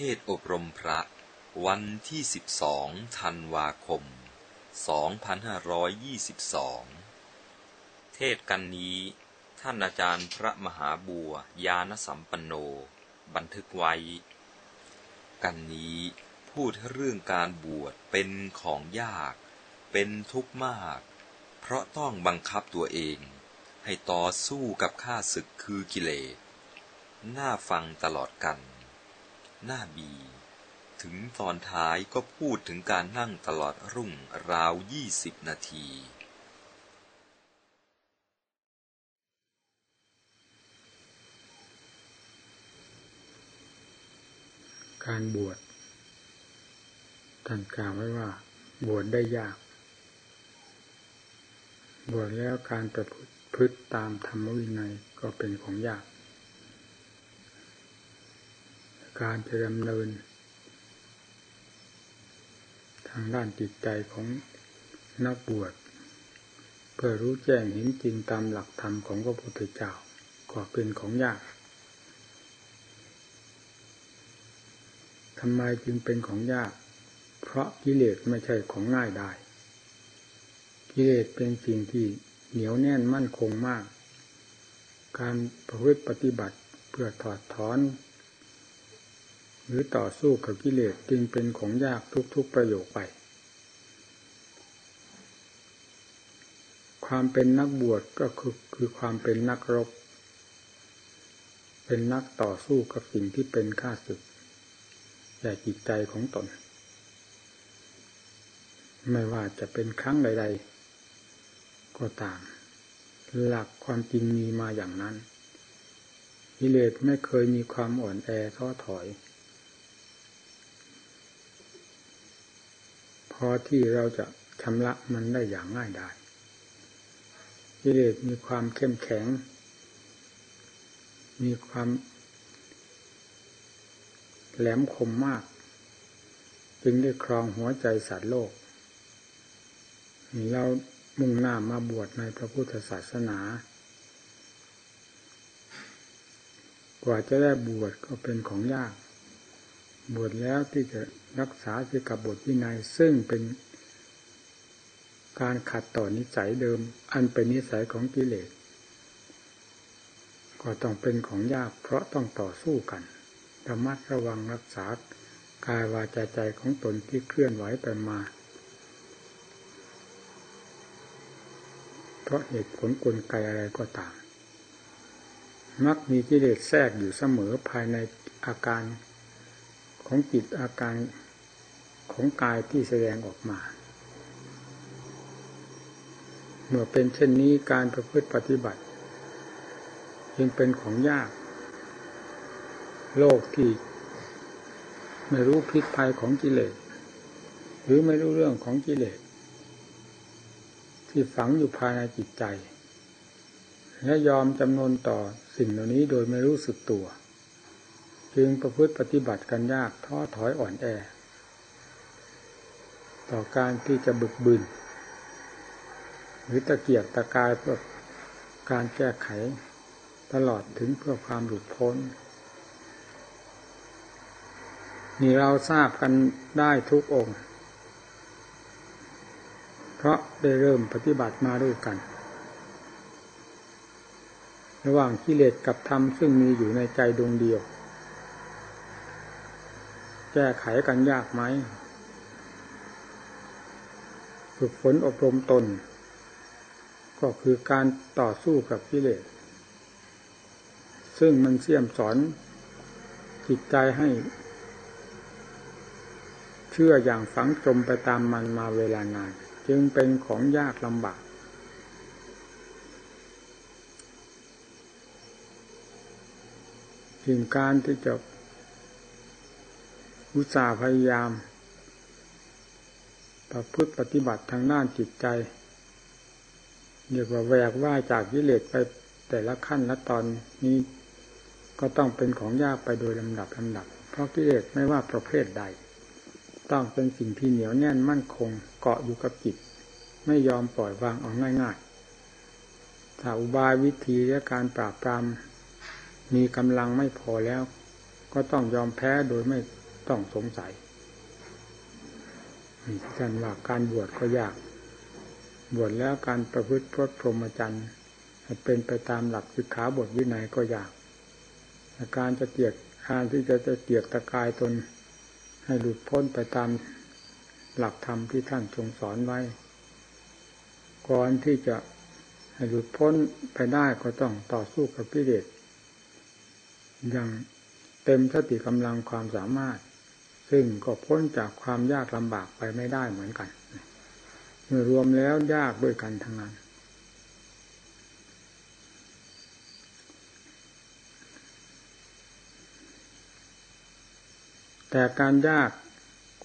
เทศอบรมพระ วันที่ 12 ธันวาคม 2522 เทศกันนี้ ท่านอาจารย์พระมหาบัวยานสัมปันโน บันทึกไว้ กันนี้พูดเรื่องการบวชเป็นของยาก เป็นทุกข์มาก เพราะต้องบังคับตัวเอง ให้ต่อสู้กับข้าศึกคือกิเลสน่าฟังตลอดกัน หน้าบี ถึงตอนท้ายก็พูดถึงการนั่งตลอดรุ่งราวยี่สิบนาที การบวชท่านกล่าวไว้ว่า บวชได้ยาก บวชแล้วการประพฤติตามธรรมวินัยก็เป็นของยาก การจะดำเนิน ทางด้านจิตใจของนักบวชเพื่อรู้แจ้งเห็นจริงตามหลักธรรมของพระพุทธเจ้าก็เป็นของยากทำไมจึงเป็นของยาก เพราะกิเลสไม่ใช่ของง่ายได้ กิเลสเป็นสิ่งที่เหนียวแน่นมั่นคงมาก การประพฤติปฏิบัติเพื่อถอดถอน หรือต่อสู้กับกิเลสจึงเป็นของยากทุกๆประโยคไป ความเป็นนักบวชก็คือคือความเป็นนักรบ เป็นนักต่อสู้กับสิ่งที่เป็นข้าศึกแก่จิตใจของตน ไม่ว่าจะเป็นครั้งใด ๆ ก็ตาม หลักความจริงมีมาอย่างนั้นกิเลสไม่เคยมีความอ่อนแอท้อถอย พอที่เราจะชำระมันได้อย่างง่ายได้กิเลสมีความเข้มแข็ง มีความแหลมคมมาก จึงได้ครองหัวใจสัตว์โลก เรามุ่งหน้ามาบวชในพระพุทธศาสนา กว่าจะได้บวชก็เป็นของยาก บวชแล้วที่จะ รักษาสิกับบทวินัยซึ่งเป็นการขัดต่อนิสัยเดิม อันเป็นนิสัยของกิเลส ก็ต้องเป็นของยากเพราะต้องต่อสู้กันระมัดระวังรักษากายวาจาใจของตนที่เคลื่อนไหวไปมา เพราะเหตุผลกลไกอะไรก็ตาม มักมีกิเลสแทรกอยู่เสมอภายในอาการ ของจิตอาการของกายที่แสดงออกมา เมื่อเป็นเช่นนี้การประพฤติปฏิบัติจึงเป็นของยาก โลกที่ไม่รู้พิษภัยของกิเลสหรือไม่รู้เรื่องของกิเลสที่ฝังอยู่ภายในจิตใจ และยอมจำนวนต่อสิ่งเหล่านี้โดยไม่รู้สึกตัว จึงประพฤติปฏิบัติกันยากท้อถอยอ่อนแอ ต่อการที่จะบึกบึนหรือตะเกียกตะกายเพื่อการแก้ไขตลอดถึงเพื่อความหลุดพ้น นี่เราทราบกันได้ทุกองค์ เพราะได้เริ่มปฏิบัติมาด้วยกัน ระหว่างกิเลสกับธรรมซึ่งมีอยู่ในใจดวงเดียว แก้ไขกันยากไหมฝึกฝนอบรมตน ก็คือการต่อสู้กับกิเลสซึ่งมันเสี่ยมสอนจิตใจให้ เชื่ออย่างฝังจมไปตามมันมาเวลานาน จึงเป็นของยากลำบาก ถึงการที่จะ อุตสาห์พยายาม ประพฤติปฏิบัติทางด้านจิตใจเรียกว่าแวกว่าจากกิเลสไปแต่ละขั้นละตอนนี้ก็ต้องเป็นของยากไปโดยลำดับลำดับ เพราะกิเลสไม่ว่าประเภทใด ต้องเป็นสิ่งที่เหนียวแน่นมั่นคงเกาะอยู่กับจิต ไม่ยอมปล่อยวางออกง่ายๆ ถ้าอุบายวิธีและการปราบปรามมีกำลังไม่พอแล้ว ก็ต้องยอมแพ้โดยไม่ ต้องสงสัยนี่ท่านว่าการบวชก็ยาก บวชแล้วการประพฤติพรตพรหมจรรย์เป็นไปตามหลักสิกขาบทวินัยก็ยากการจะเกียกการที่จะจะเกียกตะกายตน ให้หลุดพ้นไปตามหลักธรรมที่ท่านทรงสอนไว้ ก่อนที่จะให้หลุดพ้นไปได้ก็ต้องต่อสู้กับกิเลสอย่างเต็มสติกำลังความสามารถ ซึ่งก็พ้นจากความยากลำบากไปไม่ได้เหมือนกันเมื่อรวมแล้วยากด้วยกันทั้งนั้น แต่การยาก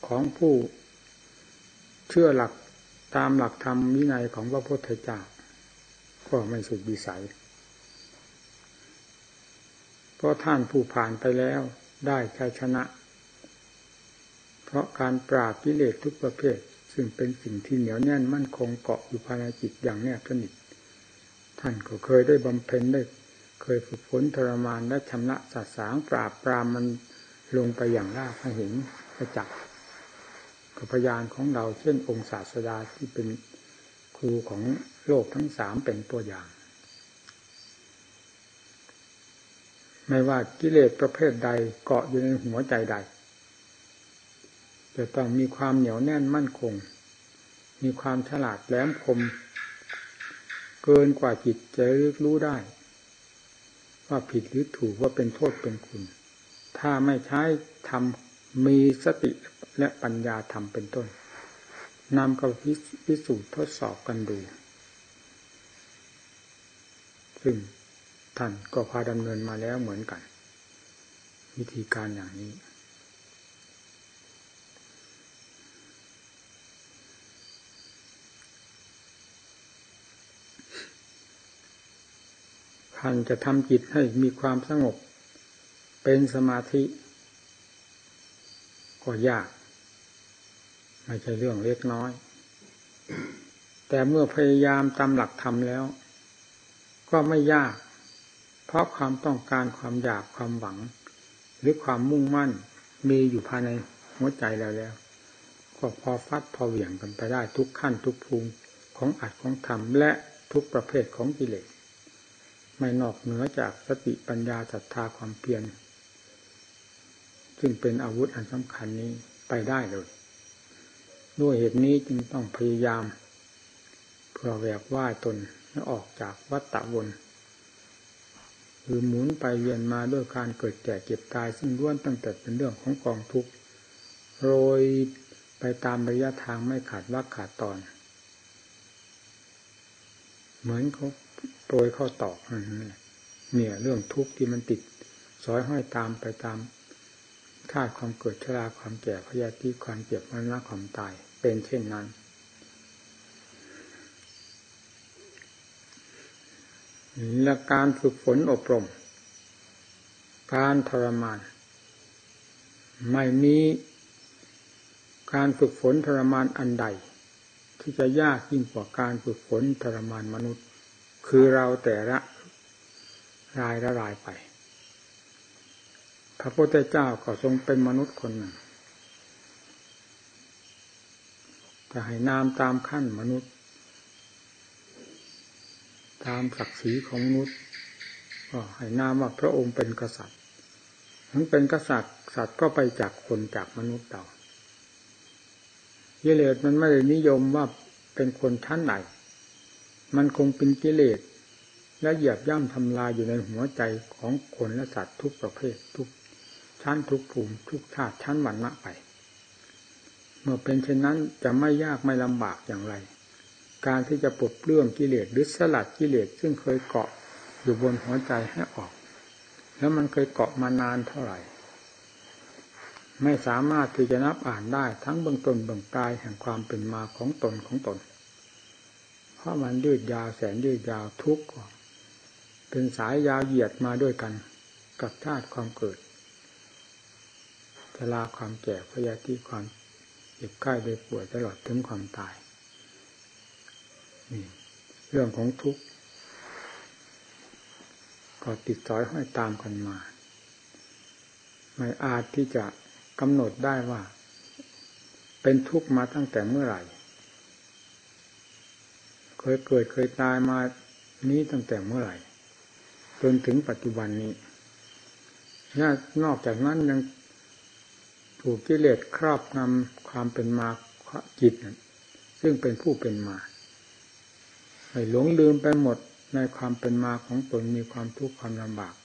ของผู้เชื่อหลักตามหลักธรรมวินัยของพระพุทธเจ้าก็ไม่สุดวิสัย เพราะท่านผู้ผ่านไปแล้วได้ชัยชนะ ราะการปราบกิเลสทุกประเภท ซึ่งเป็นสิ่งที่เหนียวแน่นมั่นคงเกาะอยู่ภายในจิตอย่างแนบสนิทท่านก็เคยได้บำเพ็ญได้ เคยฝึกฝนทรมานและชำระสัสางปราบปรามมันลงไปอย่างราบให้เห็นประจักษ์กับพยานของเราเช่นองค์ศาสดาที่เป็นครูของโลกทั้งสามเป็นตัวอย่าง ไม่ว่ากิเลสประเภทใดเกาะอยู่ในหัวใจใด จะต้องมีความเหนียวแน่นมั่นคง มีความฉลาดแหลมคม เกินกว่าจิตจะรู้ได้ ว่าผิดหรือถูกว่าเป็นโทษเป็นคุณ ถ้าไม่ใช้ทำมีสติและปัญญาธรรมเป็นต้นนำกับพิสูจน์ทดสอบกันดู ซึ่งท่านก็พาดำเนินมาแล้วเหมือนกัน วิธีการอย่างนี้ ท่านจะทำจิตให้มีความสงบ เป็นสมาธิก็ยาก ไม่ใช่เรื่องเล็กน้อย แต่เมื่อพยายามตามหลักธรรมแล้ว ก็ไม่ยาก เพราะความต้องการความอยากความหวัง หรือความมุ่งมั่นมีอยู่ภายในหัวใจแล้วแล้ว ก็พอฟัดพอเหวี่ยงกันไปได้ทุกขั้นทุกภูมิของอัดของธรรมและทุกประเภทของกิเลส ไม่นอกเหนือจากสติปัญญาศรัทธาความเพียรซึ่งเป็นอาวุธอันสำคัญนี้ไปได้เลย ด้วยเหตุนี้จึงต้องพยายาม เพื่อแหวกว่ายตนให้ออกจากวัฏฏะวนหรือหมุนไปเวียนมาด้วยการเกิดแก่เก็บตายซึ่งล้วนตั้งแต่เป็นเรื่องของกองทุกข์โรยไปตามระยะทางไม่ขาดวักขาดตอน เหมือนเขา โปรยข้าตอกนั่นเนี่ย เรื่องทุกข์ที่มันติดสอยห้อยตามไปตามธาตุความเกิดชราความแก่พยาธิความเจ็บมรณะความตายเป็นเช่นนั้นและการฝึกฝนอบรม การทรมาน ไม่มีการฝึกฝนทรมานอันใด ที่จะยากยิ่งกว่าการฝึกฝนทรมานมนุษย์ คือเราแต่ละรายละรายไป พระพุทธเจ้าก็ทรงเป็นมนุษย์คนหนึ่งจะให้นามตามขั้นมนุษย์ ตามศักดิ์ศรีของมนุษย์ก็ให้นามว่าพระองค์เป็นกษัตริย์ถึงเป็นกษัตริย์สัตว์ก็ไปจากคนจากมนุษย์เรากิเลสมันไม่ได้นิยมว่าเป็นคนชั้นไหน มันคงเป็นกิเลสและเหยียบย่ำทำลายอยู่ในหัวใจของคนและสัตว์ทุกประเภททุกชั้นทุกภูมิทุกชาติชั้นวันณะไป เมื่อเป็นเช่นนั้นจะไม่ยากไม่ลำบากอย่างไร การที่จะปลดเปลื้องกิเลสหรือสลัดกิเลสซึ่งเคยเกาะอยู่บนหัวใจให้ออก แล้วมันเคยเกาะมานานเท่าไหร่ ไม่สามารถที่จะนับอ่านได้ทั้งเบื้องต้นเบื้องปลายแห่งความเป็นมาของตนของตน เพราะมันยืดยาวแสนยืดยาวทุกข์เป็นสายยาวเหยียดมาด้วยกัน กับชาติความเกิดชราความแก่พยาธิความเจ็บไข้ได้ป่วยตลอดถึงความตายนี่เรื่องของทุกข์ก็ติดต่อยห้อยตามกันมา ไม่อาจที่จะกำหนดได้ว่า เป็นทุกข์มาตั้งแต่เมื่อไหร่ เคยเกิดเคยตายมานี้ตั้งแต่เมื่อไหร่ จนถึงปัจจุบันนี้นอกจากนั้นยังถูกกิเลสครอบงำความเป็นมาจิตซึ่งเป็นผู้เป็นมาให้หลงลืมไปหมดในความเป็นมาของตนมีความทุกข์ความลำบาก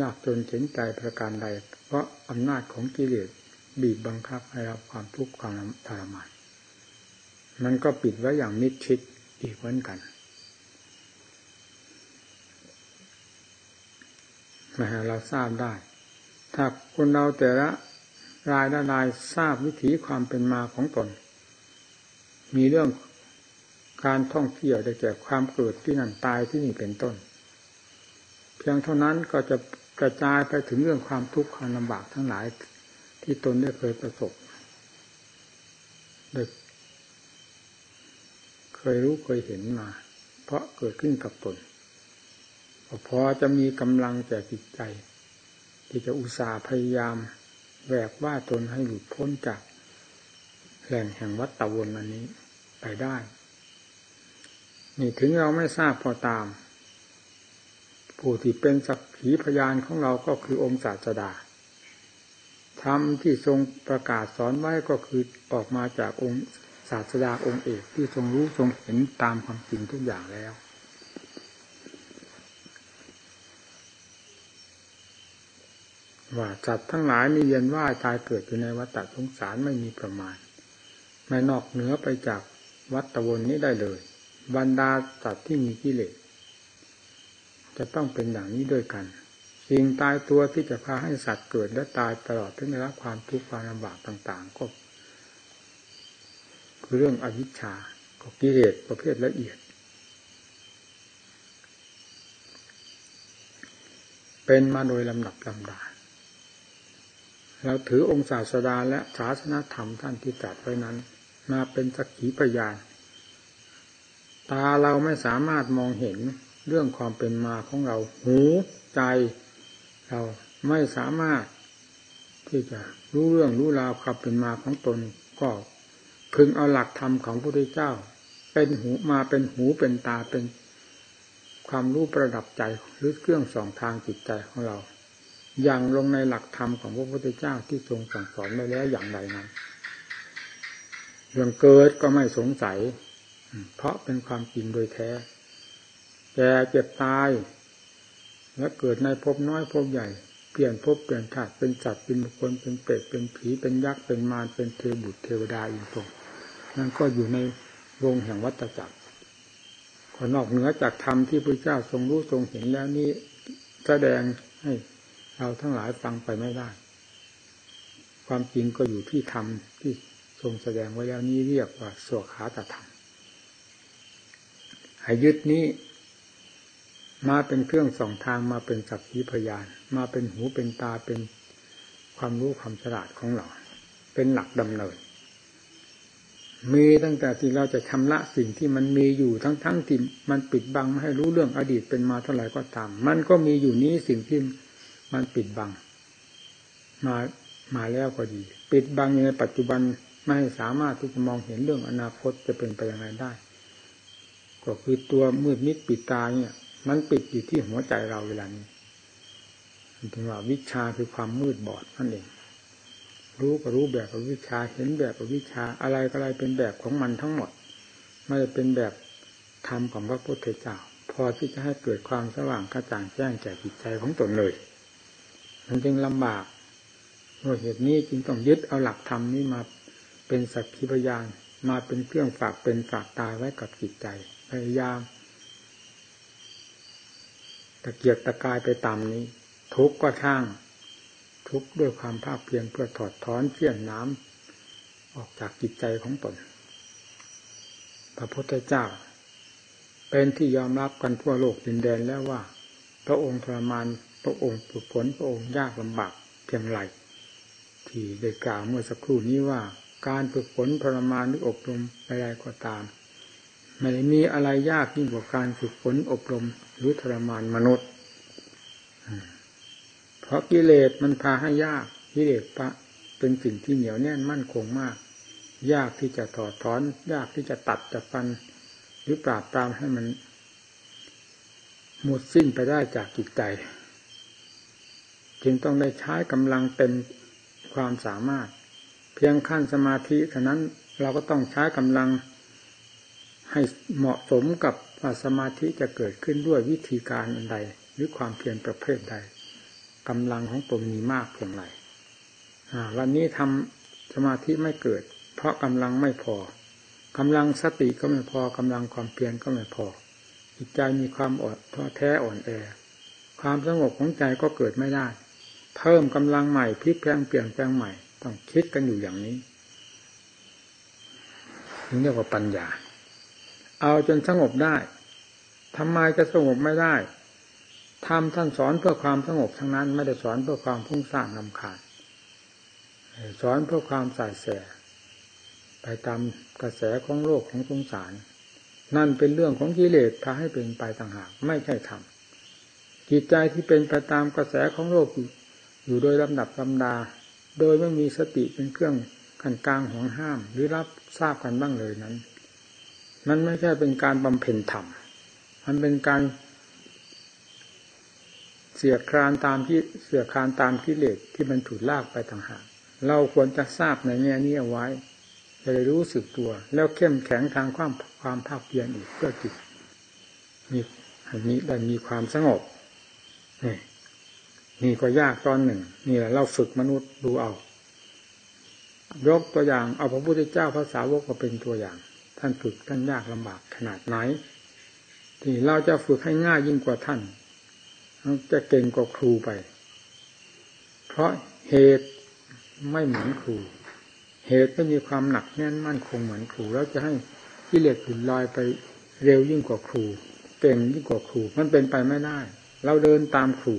ยากจนเข็นใจประการใด เพราะอำนาจของกิเลสบีบบังคับให้รับความทุกข์ความทรมาน มันก็ปิดไว้อย่างมิดชิดอีกเหมือนกันมาเราทราบได้ ถ้าคนเราแต่ละรายละรายทราบวิถีความเป็นมาของตน มีเรื่องการท่องเที่ยวได้แก่ความเกิดที่นั่นตายที่นี่เป็นต้น เพียงเท่านั้นก็จะกระจายไปถึงเรื่องความทุกข์ความลำบากทั้งหลายที่ตนได้เคยประสบได้ เคยรู้เคยเห็นมา เพราะเกิดขึ้นกับตนพอจะมีกำลังแก่จิตใจ ที่จะอุตส่าห์พยายามแหวกว่าตนให้หลุดพ้นจากแหล่งแห่งวัฏฏวนอันนี้ไปได้ นี่ถึงเราไม่ทราบพอตาม ผู้ที่เป็นสักขีพยานของเราก็คือองค์ศาสดาธรรมที่ทรงประกาศสอนไว้ก็คือออกมาจากองค์ ศาสดาองค์เอกที่ทรงรู้ทรงเห็นตามความจริงทุกอย่างแล้ว ว่าจัดทั้งหลายมีเยนว่ายตายเกิดอยู่ในวัฏสงสารไม่มีประมาณ ไม่นอกเหนือไปจากวัฏวนนี้ได้เลย บรรดาสัตว์ที่มีกิเลสจะต้องเป็นอย่างนี้ด้วยกันสิ่งตายตัวที่จะพาให้สัตว์เกิดและตายตลอดถึงได้รับความทุกข์ความลำบากต่าง ๆ ก็ คือเรื่องอวิชชาก็กิเลสประเภทละเอียด เป็นมาโดยลำดับลำดาเราถือองค์ศาสดาและศาสนาธรรมท่านที่ตรัสไว้นั้น มาเป็นสักขีพยาน ตาเราไม่สามารถมองเห็นเรื่องความเป็นมาของเรา หูใจ เราไม่สามารถที่จะรู้เรื่องรู้ราวความเป็นมาของตนก็ พึงเอาหลักธรรมของพระพุทธเจ้า เป็นหูมาเป็นหูเป็นตาเป็นความรู้ประดับใจหรือเครื่องสองทางจิตใจของเรา อย่างลงในหลักธรรมของพระพุทธเจ้าที่ทรงสั่งสอนไว้แล้วอย่างไรนั้นเรื่องเกิดก็ไม่สงสัย เพราะเป็นความจริงโดยแท้แก่เจ็บตาย และเกิดในภพน้อยภพใหญ่ เปลี่ยนภพเปลี่ยนชาติเป็นสัตว์เป็นบุคคลเป็นเปรตเป็นผีเป็นยักษ์เป็นมารเป็นเทบุตรเทวดาอีกตรง นั่นก็อยู่ในวงแห่งวัฏจักรขอนอกเหนือจากธรรมที่พระเจ้าทรงรู้ทรงเห็นแล้วนี้แสดงให้เราทั้งหลายฟังไปไม่ได้ ความจริงก็อยู่ที่ธรรมที่ทรงแสดงไว้แล้วนี้เรียกว่าสวขาตธรรมห้ยึดนี้ มาเป็นเครื่องส่องทางมาเป็นสักขีพยาน มาเป็นหูเป็นตาเป็นความรู้ความฉลาดของเรา เป็นหลักดำเนิน มีตั้งแต่ที่เราจะชำระสิ่งที่มันมีอยู่ทั้งๆทที่มันปิดบังไม่ให้รู้เรื่องอดีตเป็นมาเท่าไหร่ก็ตาม มันก็มีอยู่นี้สิ่งที่มันปิดบัง มามาแล้วก็ดี ปิดบังในปัจจุบันไม่สามารถที่จะมองเห็นเรื่องอนาคตจะเป็นไปอย่างไรได้ ก็คือตัวมืดมิดปิดตาเนี่ย มันปิดอยู่ที่หัวใจเราเวลานี้ถึงว่าวิชาคือความมืดบอดนั่นเอง รู้ก็รู้แบบอวิชาเห็นแบบอวิชาอะไรก็อะไรเป็นแบบของมันทั้งหมด ไม่เป็นแบบธรรมของพระพุทธเจ้า พอที่จะให้เกิดความสว่างกระจ่างแจ้งแก่จิตใจของตนเลย มันจึงลำบากเพราะเหตุนี้จึงต้องยึดเอาหลักธรรมนี้มาเป็นสักขีพยานมาเป็นเครื่องฝากเป็นฝากตายไว้กับจิตใจพยายามตะเกียกตะกายไปตามนี้ ทุกข์ก็ช่าง ทุกข์ด้วยความภาคเพียรเพื่อถอดถอนเชี่ยนน้ำออกจากจิตใจของตน พระพุทธเจ้า เป็นที่ยอมรับกันทั่วโลกดินแดนแล้วว่า พระองค์ทรมานพระองค์ฝึกฝนพระองค์ยากลำบากเพียงไรที่ได้กล่าวเมื่อสักครู่นี้ว่า การฝึกฝนทรมานหรืออบรมอะไรก็ตามไม่ได้มีอะไรยากยิ่งกว่าการฝึกฝนอบรมหรือทรมานมนุษย์ เพราะกิเลสมันพาให้ยากกิเลสปะเป็นสิ่งที่เหนียวแน่นมั่นคงมาก ยากที่จะถอดถอน ยากที่จะตัดจะฟัน หรือปราบปรามให้มัน หมดสิ้นไปได้จากจิตใจ จึงต้องได้ใช้กำลังเต็มความสามารถ เพียงขั้นสมาธิเท่านั้นเราก็ต้องใช้กำลังให้เหมาะสมกับสมาธิจะเกิดขึ้นด้วยวิธีการอันใด หรือความเพียรประเภทใด กำลังของตนมีมากเพียงไรวันนี้ทำสมาธิไม่เกิด เพราะกำลังไม่พอกำลังสติก็ไม่พอกำลังความเพียรก็ไม่พอจิตใจมีความอ่อนท้อแท้อ่อนแอ ความสงบของใจก็เกิดไม่ได้ เพิ่มกำลังใหม่พลิกแปลงเปลี่ยนแปลงใหม่ ต้องคิดกันอยู่อย่างนี้เรียกว่าปัญญา เอาจนสงบได้ทำไมจะสงบไม่ได้ ทำท่านสอนเพื่อความสงบทั้งนั้น ไม่ได้สอนเพื่อความพุ่งสร้างนำขาดสอนเพื่อความสายแสไปตามกระแสของโลกของสงสาร นั่นเป็นเรื่องของกิเลสพาให้เป็นไปต่างหากไม่ใช่ธรรมจิตใจที่เป็นไปตามกระแสของโลกอยู่โดยลำดับลำดา โดยไม่มีสติเป็นเครื่องกันกลางห่วงห้าม หรือรับทราบกันบ้างเลยนั้น มันไม่ใช่เป็นการบำเพ็ญธรรมมันเป็นการ เสียครานตามที่เสียครานตามกิเลสที่มันถูกลากไปต่างหากเราควรจะทราบในแง่นี้เอาไว้ จะได้รู้สึกตัว แล้วเข้มแข็งทางความความภาคเพียรอีกเพื่อจิตมีอันนี้ได้มีความสงบนี่นี่ก็ยากตอนหนึ่ง นี่แหละเราฝึกมนุษย์ดูเอายกตัวอย่างเอาพระพุทธเจ้าภาษาวกมาเป็นตัวอย่าง ท่านฝึกท่านยากลำบากขนาดไหนที่เราจะฝึกให้ง่ายยิ่งกว่าท่าน จะเก่งกว่าครูไป เพราะเหตุไม่เหมือนครู เหตุไม่มีความหนักแน่นมั่นคงเหมือนครู แล้วจะให้กิเลสหลุดลอยไปเร็วยิ่งกว่าครู เก่งยิ่งกว่าครู มันเป็นไปไม่ได้ เราเดินตามครู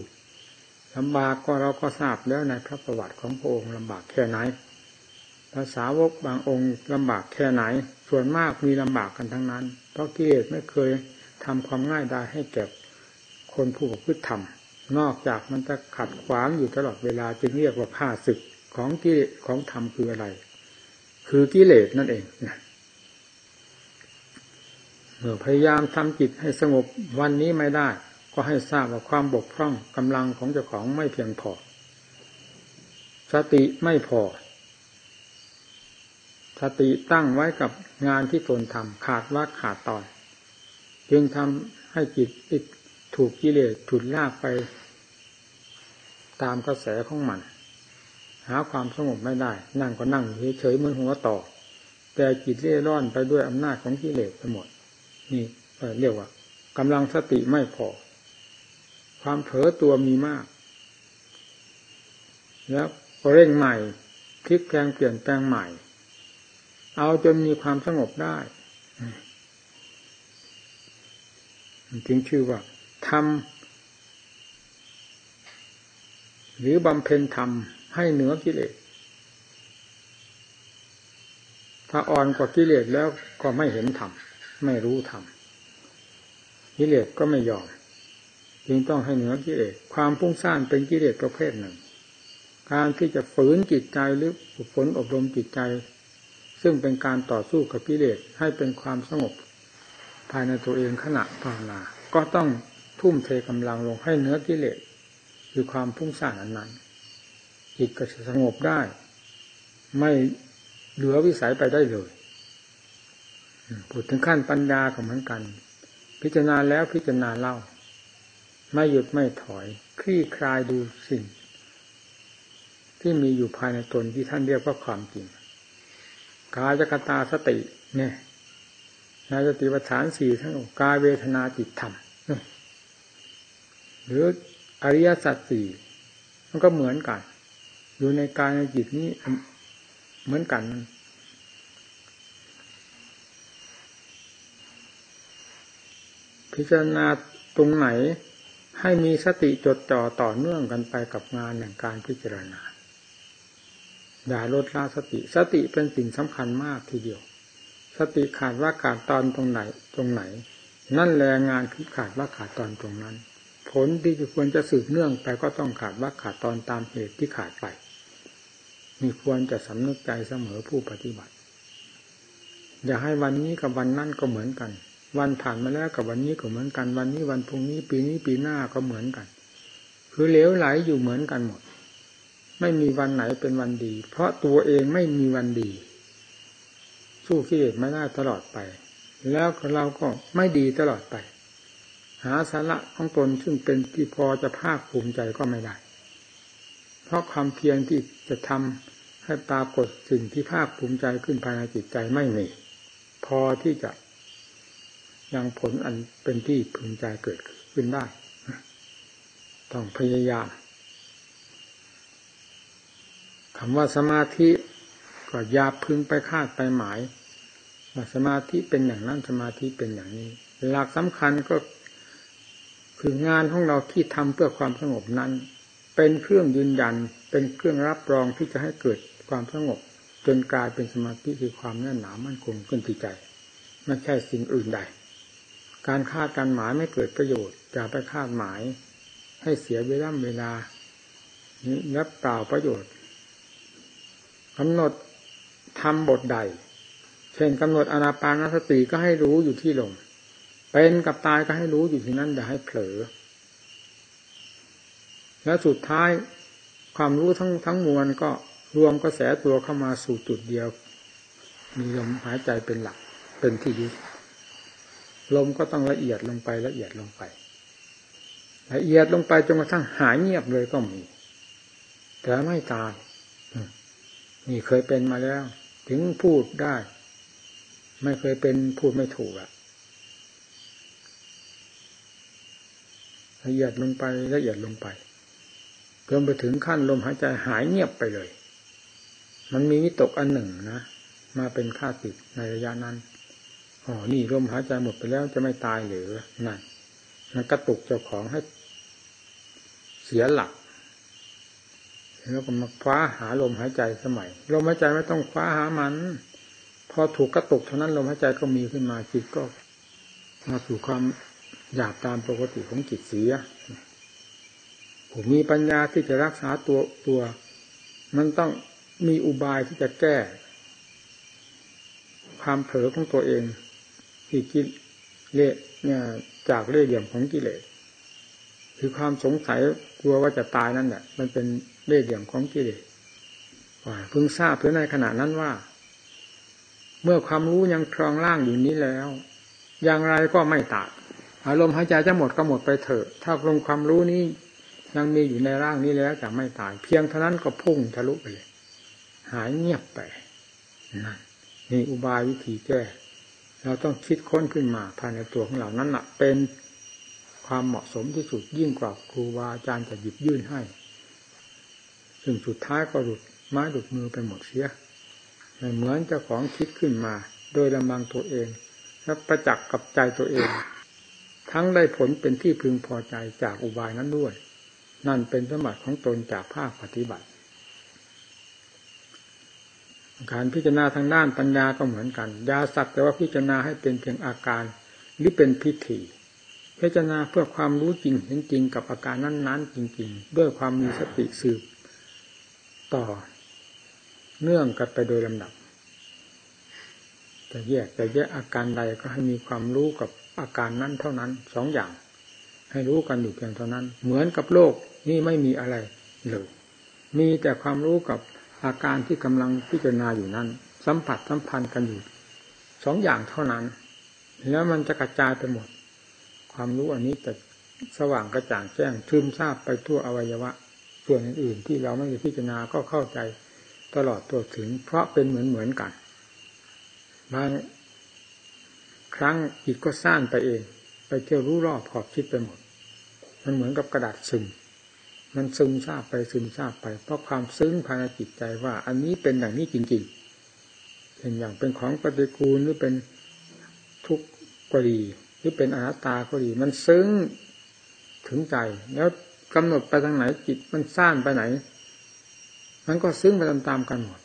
ลำบากก็เราก็ทราบแล้วในพระประวัติของพระองค์ลำบากแค่ไหนภาษาวกบางองค์ลำบากแค่ไหน ส่วนมากมีลำบากกันทั้งนั้น เพราะกิเลสไม่เคยทำความง่ายได้ให้แก่ คนผู้ประพฤติธรรม นอกจากมันจะขัดขวางอยู่ตลอดเวลาจึงเรียกว่าผ้าศึกของกิเลสของธรรมคืออะไร คือกิเลสนั่นเองเมื่อพยายามทำจิตให้สงบวันนี้ไม่ได้ ก็ให้ทราบว่าความบกพร่องกำลังของเจ้าของไม่เพียงพอ สติไม่พอ สติตั้งไว้กับงานที่ตนทำขาดว่าขาดตอน จึงทำให้จิตติด ถูกกิเลสถุดลากไป ตามกระแสของมัน หาความสงบไม่ได้ นั่งก็นั่งเฉยๆเหมือนหัวต่อ แต่จิตเร่ร่อนไปด้วยอำนาจของกิเลสทั้งหมด นี่เรียกว่ากำลังสติไม่พอ ความเผลอตัวมีมาก แล้วเร่งใหม่พลิกแปลงเปลี่ยนแปลงใหม่ เอาจนมีความสงบได้จึงชื่อว่า ทำหรือบำเพ็ญธรรมให้เหนือกิเลส ถ้าอ่อนกว่ากิเลสแล้วก็ไม่เห็นธรรม ไม่รู้ธรรม กิเลสก็ไม่ยอม จึงต้องให้เหนือกิเลส ความพุ่งสร้างเป็นกิเลสประเภทหนึ่ง การที่จะฝืนจิตใจหรือฝนอบรมจิตใจ ซึ่งเป็นการต่อสู้กับกิเลสให้เป็นความสงบภายในตัวเองขณะภาวนา ก็ต้อง ทุ่มเทกำลังลงให้เนื้อกิเลสคือความพุ่งสร้างนั้นจิตก็จะสงบได้ ไม่เหลือวิสัยไปได้เลยพูดถึงขั้นปัญญาก็เหมือนกัน พิจารณาแล้วพิจารณาเล่า ไม่หยุดไม่ถอย คลี่คลายดูสิ่ง ที่มีอยู่ภายในตนที่ท่านเรียกว่าความจริงกายกตาสติ เนี่ยในสติปัฏฐานสี่ทั้งกายเวทนาจิตธรรม หรืออริยสัจสี่มันก็เหมือนกัน อยู่ในกายในจิตนี้เหมือนกันพิจารณาตรงไหนให้มีสติจดจ่อต่อเนื่องกันไปกับงานอย่างการพิจารณาอย่าลดละสติ สติเป็นสิ่งสำคัญมากทีเดียว สติขาดว่าขาดตอนตรงไหนตรงไหน นั่นแหละงานคือขาดว่าขาดตอนตรงนั้น ผลที่จะควรจะสืบเนื่องไปก็ต้องขาดว่าขาดตอนตามเหตุที่ขาดไป มีควรจะสำนึกใจเสมอผู้ปฏิบัติ อย่าให้วันนี้กับวันนั้นก็เหมือนกัน วันผ่านมาแล้วกับวันนี้ก็เหมือนกัน วันนี้วันพรุ่งนี้ปีนี้ปีหน้าก็เหมือนกัน คือเหลวไหลอยู่เหมือนกันหมด ไม่มีวันไหนเป็นวันดี เพราะตัวเองไม่มีวันดี สู้กิเลสไม่ได้ตลอดไป แล้วเราก็ไม่ดีตลอดไป หาสาระของตนซึ่งเป็นที่พอจะภาคภูมิใจก็ไม่ได้ เพราะความเพียรที่จะทำให้ปรากฏสิ่งที่ภาคภูมิใจขึ้นภายในจิตใจไม่มี พอที่จะยังผลอันเป็นที่พึงใจเกิดขึ้นได้ ต้องพยายามคำว่าสมาธิก็อย่าพึงไปคาดไปหมายว่าสมาธิเป็นอย่างนั้นสมาธิเป็นอย่างนี้ หลักสำคัญก็ คืองานของเราที่ทำเพื่อความสงบนั้น เป็นเครื่องยืนยัน เป็นเครื่องรับรองที่จะให้เกิดความสงบ จนกลายเป็นสมาธิคือความแน่นหนามั่นคงขึ้นที่ใจไม่ใช่สิ่งอื่นใด การคาดการหมายไม่เกิดประโยชน์อย่าไปคาดหมาย ให้เสียเวลาเวลานี้และเปล่าประโยชน์กำหนดทำบทใด เช่นกำหนดอนาปานสติก็ให้รู้อยู่ที่ลม เป็นกับตายก็ให้รู้อยู่ที่นั่นอย่าให้เผลอ แล้วสุดท้ายความรู้ทั้งทั้งมวลก็รวมกระแสตัวเข้ามาสู่จุดเดียว มีลมหายใจเป็นหลักเป็นที่ยึดลมก็ต้องละเอียดลงไปละเอียดลงไป ละเอียดลงไปจนกระทั่งหายเงียบเลยก็มี แต่ไม่ตายนี่เคยเป็นมาแล้ว ถึงพูดได้ ไม่เคยเป็นพูดไม่ถูกอะ ละเอียดลงไปละเอียดลงไปจนไปถึงขั้นลมหายใจหายเงียบไปเลย มันมีวิตกอันหนึ่งนะ มาเป็นค่าติดในระยะนั้นอ๋อนี่ลมหายใจหมดไปแล้วจะไม่ตายหรือนั่นมันกระตุกเจ้าของให้เสียหลักแล้วก็มาคว้าหาลมหายใจสมัยลมหายใจไม่ต้องคว้าหามัน พอถูกกระตุกเท่านั้นลมหายใจก็มีขึ้นมาจิตก็ มาสู่ความ อยากตามปกติของจิตเสียผมมีปัญญาที่จะรักษาตัวตัว มันต้องมีอุบายที่จะแก้ ความเผลอของตัวเอง ที่กิเลสเนี่ยจากเรื่องเหลี่ยมของกิเลสคือความสงสัยกลัวว่าจะตายนั่นแหละมันเป็นเรื่องเหลี่ยมของกิเลสเพิ่งทราบเพื่อในขณะนั้นว่า เมื่อความรู้ยังครองร่างอยู่นี้แล้ว อย่างไรก็ไม่ตาย อารมณ์หายใจจะหมดก็หมดไปเถอะ ถ้าลงความรู้นี้ยังมีอยู่ในร่างนี้แล้วจะไม่ตาย เพียงเท่านั้นก็พุ่งทะลุไปเลย หายเงียบไปนั่นนี่อุบายวิธีแก้เราต้องคิดค้นขึ้นมาภายในตัวของเรานั้นนะเป็นความเหมาะสมที่สุดยิ่งกว่าครูบาอาจารย์จะหยิบยื่นให้ ซึ่งสุดท้ายก็หลุดไม้หลุดมือไปหมดเสียเหมือนเจ้าของคิดขึ้นมา โดยลำบังตัวเอง และประจักษ์กับใจตัวเอง ทั้งได้ผลเป็นที่พึงพอใจจากอุบายนั้นด้วย นั่นเป็นสมบัติของตนจากภาคปฏิบัติ การพิจารณาทางด้านปัญญาก็เหมือนกันยาสักแต่ว่าพิจารณาให้เป็นเพียงอาการหรือเป็นพิธีพิจารณาเพื่อความรู้จริงเห็นจริงกับอาการนั้น ๆ จริง ๆ ด้วยความมีสติสืบต่อ เนื่องกันไปโดยลำดับจะแยกจะแยกอาการใดก็ให้มีความรู้กับ อาการนั้นเท่านั้นสองอย่าง ให้รู้กันอยู่เพียงเท่านั้น เหมือนกับโลกนี่ไม่มีอะไรเลยมีแต่ความรู้กับอาการที่กำลังพิจารณาอยู่นั้น สัมผัสสัมพันธ์กันอยู่สองอย่างเท่านั้น แล้วมันจะกระจายไปหมด ความรู้อันนี้จะสว่างกระจ่างแจ้งทึมทราบไปทั่วอวัยวะ ส่วนอื่นๆที่เราไม่ได้พิจารณาก็เข้าใจตลอดตัวถึง เพราะเป็นเหมือนเหมือนกันบาง ครั้งจิตก็สร้างไปเอง ไปเที่ยวรู้รอบขอบคิดไปหมด มันเหมือนกับกระดาษซึม มันซึมทราบไปซึมทราบไป เพราะความซึ้งภายในจิตใจว่า อันนี้เป็นอย่างนี้จริงๆเป็นอย่างเป็นของปฏิกูลหรือเป็นทุกข์ก็ดีหรือเป็นอนัตตาก็ดี มันซึ้งถึงใจ แล้วกำหนดไปทางไหนจิตมันสร้างไปไหน มันก็ซึ้งไปตามๆกันหมด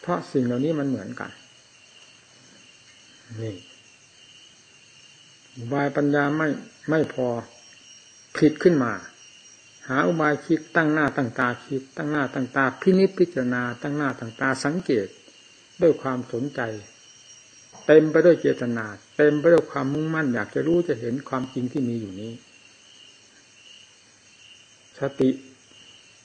เพราะสิ่งเหล่านี้มันเหมือนกัน นี่ วายปัญญาไม่ไม่พอผิดขึ้นมา หาอุบายคิดตั้งหน้าตั้งตาคิด ตั้งหน้าตั้งตาพินิจพิจารณา ตั้งหน้าตั้งตาสังเกต ด้วยความสนใจ เต็มไปด้วยเจตนา เต็มไปด้วยความมุ่งมั่นอยากจะรู้จะเห็นความจริงที่มีอยู่นี้ สติ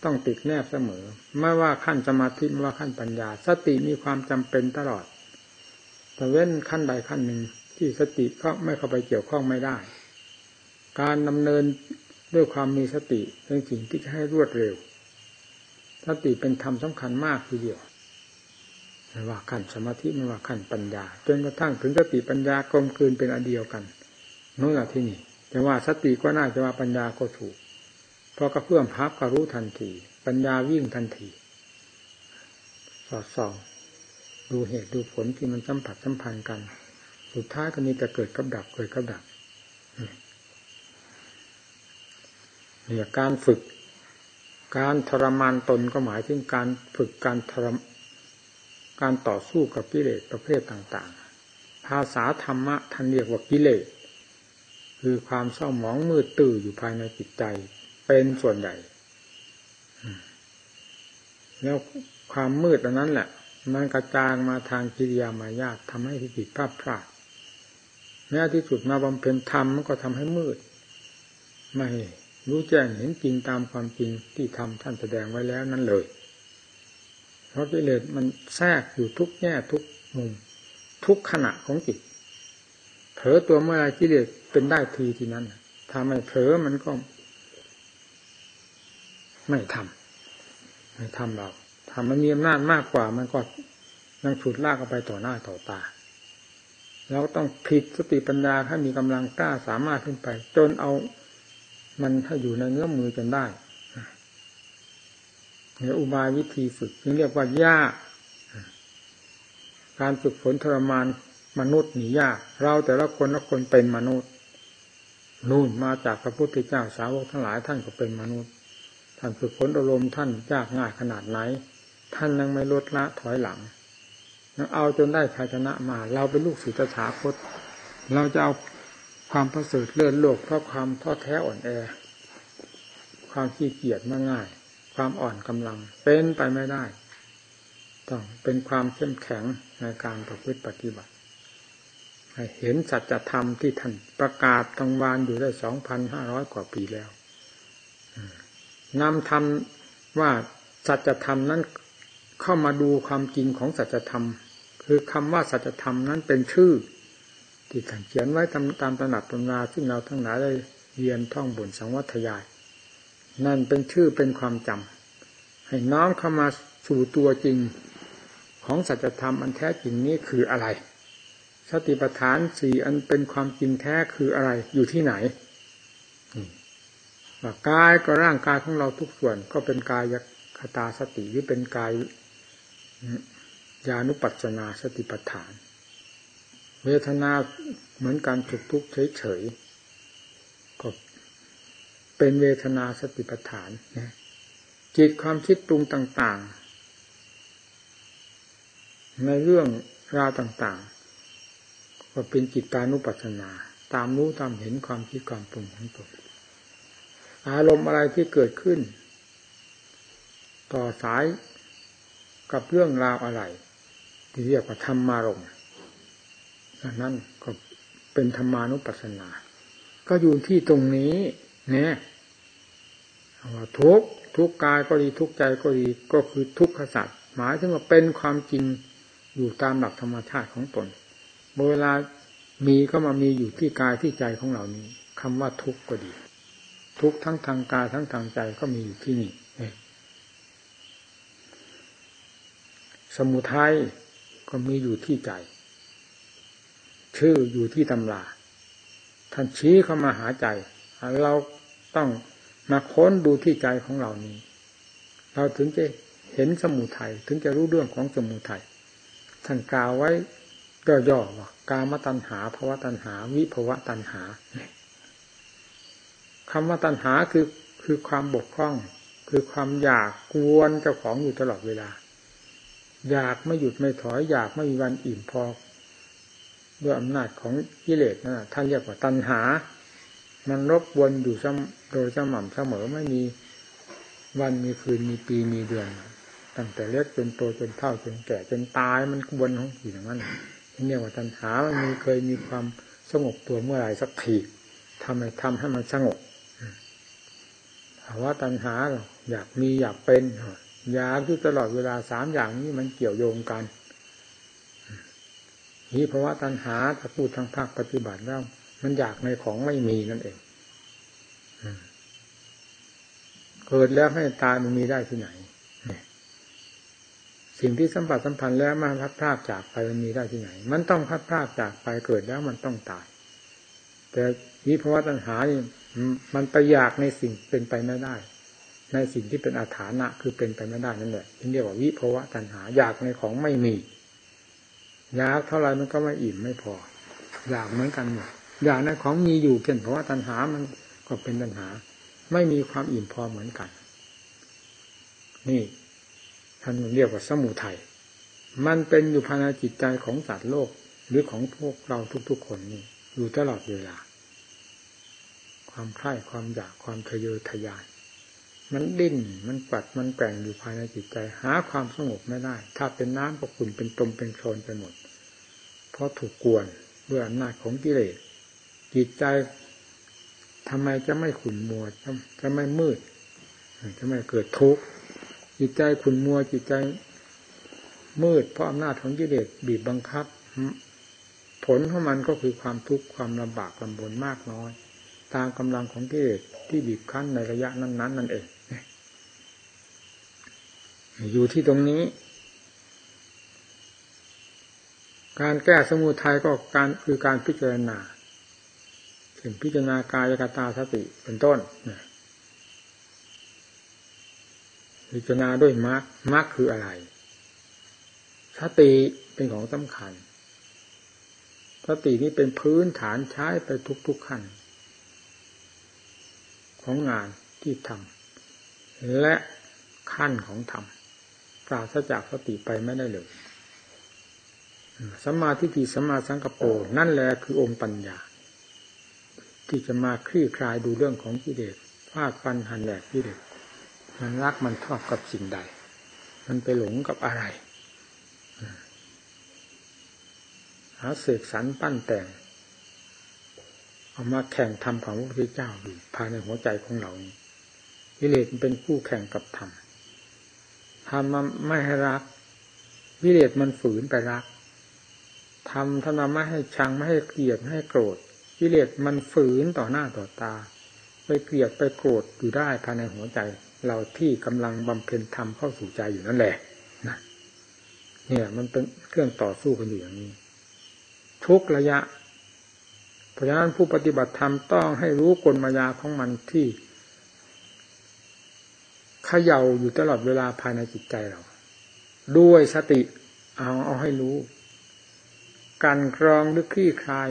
ต้องติดแนบเสมอ ไม่ว่าขั้นสมาธิไม่ว่าขั้นปัญญา สติมีความจำเป็นตลอด แต่เว้นขั้นใดขั้นหนึ่ง ที่สติเขาไม่เข้าไปเกี่ยวข้องไม่ได้ การดำเนินด้วยความมีสติเป็นสิ่งที่จะให้รวดเร็ว สติเป็นธรรมสำคัญมากทีเดียวไม่ว่าขั้นสมาธิไม่ว่าขั้นปัญญา จนกระทั่งถึงสติปัญญากลมกลืนเป็นอันเดียวกันนั่นแหละที่นี่จะว่าสติก็น่าจะว่าปัญญาก็ถูกพอกระเพื่อมพับก็รู้ทันที ปัญญาวิ่งทันที สอดส่องดูเหตุดูผลที่มันสัมผัสสัมพันธ์กัน สุดท้ายก็มีแต่เกิดกับดับเกิดกับดับเนี่ยการฝึก การทรมานตนก็หมายถึงการฝึกการทรมการต่อสู้กับกิเลสประเภทต่าง ๆ ภาษาธรรมะท่านเรียกว่ากิเลส คือความเศร้าหมองมืดตื่ออยู่ภายในจิตใจ เป็นส่วนใหญ่ แล้วความมืดอันนั้นแหละมันกระจางมาทางกิริยามายาททำให้ผิดพลาดพลาด แม้ที่สุดมาบำเพ็ญธรรมมันก็ทำให้มืด ไม่รู้แจ้งเห็นจริงตามความจริงที่ทำท่านแสดงไว้แล้วนั่นเลย เพราะกิเลสมันแทรกอยู่ทุกแง่ทุกมุม ทุกขณะของจิตเผลอตัวเมื่อไรกิเลสเป็นได้ทีทีนั้นถ้าไม่เผลอมันก็ ไม่ทำไม่ทำเราทำมันมีอำนาจมากกว่ามันก็ยังฉุดลากออกไปต่อหน้าต่อตา เราต้องผิดสติปัญญาให้มีกำลังกล้าสามารถขึ้นไป จนเอามันถ้าอยู่ในเงื้อมมือจนได้เนี่ยอุบายวิธีฝึกจึงเรียกว่ายากการฝึกฝนทรมานมนุษย์หนียาก เราแต่ละคนละคนเป็นมนุษย์นู่นมาจากพระพุทธเจ้าสาวกทั้งหลายท่านก็เป็นมนุษย์ ท่านฝึกฝนอารมณ์ท่านยากง่ายขนาดไหน ท่านยังไม่ลดละถอยหลัง เอาจนได้ชัยชนะมา เราเป็นลูกศิษย์ถาคต เราจะเอาความประเสริฐเลื่อนโลกเพราะความท้อแท้อ่อนแอ ความขี้เกียจมาง่าย ความอ่อนกำลัง เป็นไปไม่ได้ ต้องเป็นความเข้มแข็งในการประพฤติปฏิบัติเห็นสัจธรรมที่ท่านประกาศกลางวานอยู่ได้สองพันห้าร้อยกว่าปีแล้วนำธรรมว่าสัจธรรมนั้น เข้ามาดูความจริงของสัจธรรม คือคำว่าสัจธรรมนั้นเป็นชื่อ ที่ท่านเขียนไว้ตามตามตำหนักตำราซึ่งเราทั้งหลายได้เรียนท่องบนสังวัตยาย นั่นเป็นชื่อเป็นความจำให้น้อมเข้ามาสู่ตัวจริงของสัจธรรมอันแท้จริงนี้คืออะไร สติปัฏฐานสี่อันเป็นความจริงแท้คืออะไรอยู่ที่ไหนกายก็ร่างกายของเราทุกส่วนก็เป็นกายคตาสติหรือเป็นกาย ญานุปัจนาสติปัฏฐาน เวทนาเหมือนการสุขทุกข์เฉยๆก็เป็นเวทนาสติปัฏฐานนะจิตความคิดปรุงต่าง ๆ ในเรื่องราวต่าง ๆ ก็เป็นจิตตานุปัสนา ตามรู้ตามเห็นความคิดความปรุงของตนอารมณ์อะไรที่เกิดขึ้น ต่อสาย กับเรื่องราวอะไรที่เรียกว่าธรรมารมณ์นั่นก็เป็นธรรมานุปัสสนา ก็อยู่ที่ตรงนี้ เนี่ยว่าทุกทุกกายก็ดีทุกใจก็ดีก็คือทุกขสัตว์หมายถึงว่าเป็นความจริงอยู่ตามหลักธรรมชาติของตนเวลามีก็มามีอยู่ที่กายที่ใจของเรานี้คำว่าทุกข์ก็ดี ทุกทั้งทางกายทั้งทางใจก็มีอยู่ที่นี่ สมุทัยก็มีอยู่ที่ใจ ชื่ออยู่ที่ตำราท่านชี้เข้ามาหาใจ เราต้องมาค้นดูที่ใจของเรานี้ เราถึงจะเห็นสมุทัยถึงจะรู้เรื่องของสมุทัยท่านกล่าวไว้ย่อๆว่ากามตัณหาภาวะตัณหา วิภาวะตัณหาคำว่าตัณหาคือคือความบกพร่อง คือความอยากกวนเจ้าของอยู่ตลอดเวลา อยากไม่หยุดไม่ถอยอยากไม่มีวันอิ่มพอด้วยอำนาจของกิเลสนะท่านเรียกว่าตัณหา มันรบวนอยู่โดยสม่ำเสมอไม่มีวันมีคืนมีปีมีเดือน ตั้งแต่เล็กจนโตจนเฒ่าจนแก่จนตายมันวนของผีอย่างนั้นนี่เรียกว่าตัณหามันมีเคยมีความสงบตัวเมื่อไรสักทีทำไมทำให้มันสงบภาวะตัณหาอยากมีอยากเป็น ยากที่ตลอดเวลาสามอย่างนี้มันเกี่ยวโยงกันนี่ภาวะตัณหาถ้าพูดทางภาคปฏิบัติแล้วมันอยากในของไม่มีนั่นเองเกิดแล้วให้ตายมันมีได้ที่ไหน สิ่งที่สัมผัสสัมพันธ์แล้วมาพัดพลาดจากไปมันมีได้ที่ไหน มันต้องพัดพลาดจากไปเกิดแล้วมันต้องตาย แต่วิภาวะตัณหานี่มันไปอยากในสิ่งเป็นไปไม่ได้ ในสิ่งที่เป็นอาถานะคือเป็นไปไม่ได้นั่นแหละที่เรียกว่าวิภาวะตัณหาอยากในของไม่มีอยากเท่าไรมันก็ไม่อิ่มไม่พอ อยากเหมือนกันหมดอยากในของมีอยู่เช่นภาวะตัณหามันก็เป็นตัณหา ไม่มีความอิ่มพอเหมือนกัน นี่ท่านเรียกว่าสมุทัยมันเป็นอยู่ภายในจิตใจของสัตว์โลกหรือของพวกเราทุกๆคนนี่อยู่ตลอดเวลา ความใคร่ความอยากความทะเยอทะยาน มันดิ้น มันปัด มันแกว่งอยู่ภายในจิตใจ หาความสงบไม่ได้ ถ้าเป็นน้ำก็ขุ่นเป็นตมเป็นโคลนไปหมด เพราะถูกกวนด้วยอำนาจของกิเลส จิตใจทำไมจะไม่ขุ่นมัวจะไม่มืด จะไม่เกิดทุกข์ จิตใจขุ่นมัว จิตใจมืด เพราะอำนาจของกิเลสบีบบังคับ ผลของมันก็คือความทุกข์ความลำบากลำบนมากน้อย ตามกำลังของกิเลสที่บีบคั้นในระยะนั้น ๆ นั่นเอง อยู่ที่ตรงนี้ การแก้สมุทัยก็การคือการพิจารณาเช่นพิจารณากายกตาสติเป็นต้นพิจารณาด้วยมรรคมรรคคืออะไรสติเป็นของสำคัญสตินี้เป็นพื้นฐานใช้ไปทุกๆขั้น ของงานที่ทำและขั้นของธรรม ราศจากสติไปไม่ได้เลยสัมมาทิฏฐิสัมมาสังกปรนั่นแหละคือองค์ปัญญา ที่จะมาคลี่คลายดูเรื่องของกิเลสฟาดฟันหันแหลกกิเลสมันรักมันชอบกับสิ่งใด มันไปหลงกับอะไรหาเสกสรรปั้นแต่งเอามาแข่งทำของพระพุทธเจ้าอยู่ภายในหัวใจของเราวิเลศมันเป็นคู่แข่งกับธรรม ทำมาไม่ให้รักวิเลศมันฝืนไปรักทำทำมาไม่ให้ชังไม่ให้เกลียดไม่ให้โกรธวิเลศมันฝืนต่อหน้าต่อตา ไปเกลียดไปโกรธอยู่ได้ภายในหัวใจ เราที่กำลังบำเพ็ญธรรมเข้าสู่ใจอยู่นั่นแหละนะเนี่ย มันเป็นเครื่องต่อสู้กันอยู่อย่างนี้ ทุกระยะ เพราะฉะนั้นผู้ปฏิบัติธรรมต้องให้รู้กลมายาของมันที่ ขย่าอยู่ตลอดเวลาภายในจิตใจเรา ด้วยสติเอาเอาให้รู้ การกรองหรือคลี่คลาย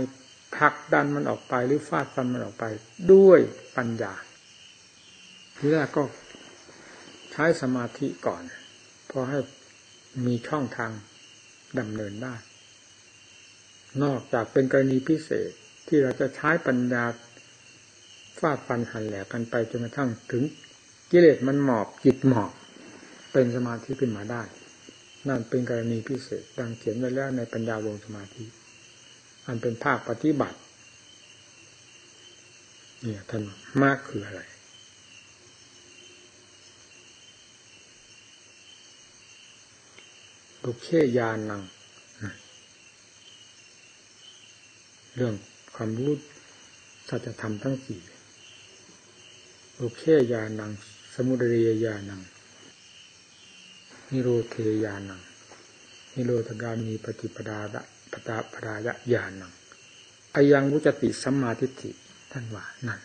ผลักดันมันออกไปหรือฟาดฟันมันออกไป ด้วยปัญญาทีแรกก็ใช้สมาธิก่อนพอให้มีช่องทางดำเนินได้ นอกจากเป็นกรณีพิเศษที่เราจะใช้ปัญญาฟาดฟันหันแหลกกันไปจนกระทั่งถึง กิเลสมันหมอบจิตหมอบ เป็นสมาธิขึ้นมาได้ นั่นเป็นกรณีพิเศษดังเขียนไว้แล้วในปัญญาวงสมาธิ อันเป็นภาคปฏิบัติ เนี่ยท่านมากคืออะไรดุเคยานัง เรื่องความรู้สัจธรรมทั้งสี่ดุเคยานัง มุทเรียยานัง นิโรเทยานัง นิโรธกามีปฏิปดาะปตาปรายะยานังอายังวุจติสัมมาทิฏฐิท่านว่านั่น